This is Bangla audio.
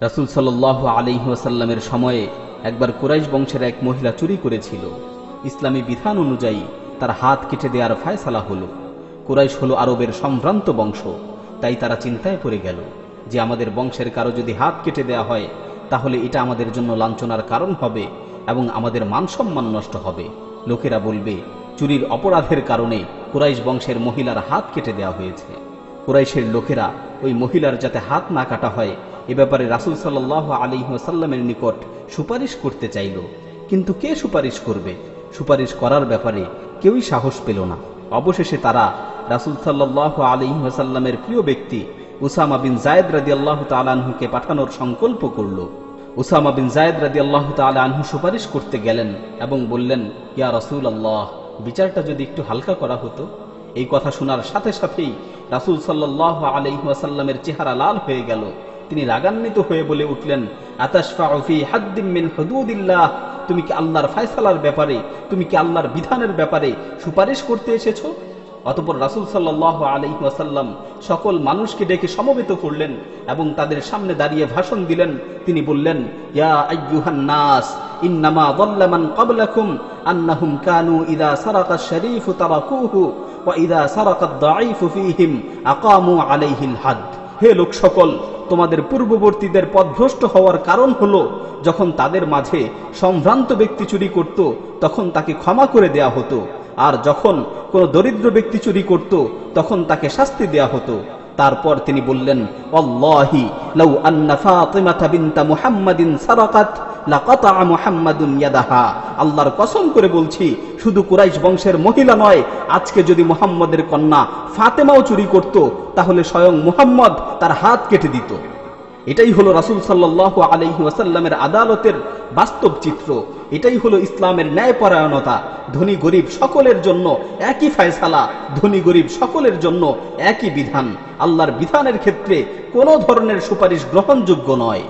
রাসুল সাল্লাহ আলিহাসাল্লামের সময়ে একবার কুরাইশ বংশের এক মহিলা চুরি করেছিল। ইসলামী বিধান অনুযায়ী তার হাত কেটে দেওয়ার ফায়সালা হলো। কুরাইশ হলো আরবের সম্ভ্রান্ত বংশ, তাই তারা চিন্তায় পড়ে গেল। যে আমাদের বংশের কারও যদি হাত কেটে দেয়া হয়, তাহলে এটা আমাদের জন্য লাঞ্ছনার কারণ হবে এবং আমাদের মান সম্মান নষ্ট হবে। লোকেরা বলবে, চুরির অপরাধের কারণে কুরাইশ বংশের মহিলার হাত কেটে দেওয়া হয়েছে। কুরাইশের লোকেরা ওই মহিলার যাতে হাত না কাটা হয়, এ ব্যাপারে রাসুল সাল্লাহ আলিহাসাল্লামের নিকট সুপারিশ করতে চাইল। কিন্তু কে সুপারিশ করবে? সুপারিশ করার ব্যাপারে কেউই সাহস পেল না। অবশেষে তারা রাসুল সাল্লাহ আলিহাসাল্লামের প্রিয় ব্যক্তি উসামা বিন জায়দ রাদি আল্লাহ তালাহুকে পাঠানোর সংকল্প করল। উসামা বিন জায়দ রাদি আল্লাহ তালাহু সুপারিশ করতে গেলেন এবং বললেন, ইয়া রসুল আল্লাহ বিচারটা যদি একটু হালকা করা হতো? এই কথা শোনার সাথে সাথেই রাসুল সাল্লাহ আলহিহাসাল্লামের চেহারা লাল হয়ে গেল। তিনি রাগান্বিত হয়ে বলে উঠলেন তুমি কি আল্লাহর ফায়সালার ব্যাপারে, তুমি কি আল্লাহর বিধানের ব্যাপারে সুপারিশ করতে এসেছ? অতপর রাসুল সাল্লাহ আলহিহাসাল্লাম সকল মানুষকে ডেকে সমবেত করলেন এবং তাদের সামনে দাঁড়িয়ে ভাষণ দিলেন। তিনি বললেন, ইয়া নাস কানু আকামু আলাইহিল হে লোক সকল, তোমাদের পূর্ববর্তীদের পথভ্রষ্ট হওয়ার কারণ হলো, যখন তাদের মাঝে সম্ভ্রান্ত ব্যক্তি চুরি করত, তখন তাকে ক্ষমা করে দেয়া হতো। আর যখন কোনো দরিদ্র ব্যক্তি চুরি করত, তখন তাকে শাস্তি দেয়া হতো। তারপর তিনি বললেন অল্লাহি আল্লাহর কসম করে বলছি, শুধু কুরাইশ বংশের মহিলা নয়, আজকে যদি মুহাম্মদের কন্যা ফাতেমাও চুরি করত, তাহলে স্বয়ং মুহাম্মদ তার হাত কেটে দিত। এটাই হলো রাসুল সাল্লাহ আলহি ওয়াসাল্লামের আদালতের বাস্তব চিত্র। এটাই হলো ইসলামের ন্যায়পরায়ণতা। ধনী গরিব সকলের জন্য একই ফায়সালা, ধনী গরিব সকলের জন্য একই বিধান। আল্লাহর বিধানের ক্ষেত্রে কোনো ধরনের সুপারিশ গ্রহণযোগ্য নয়।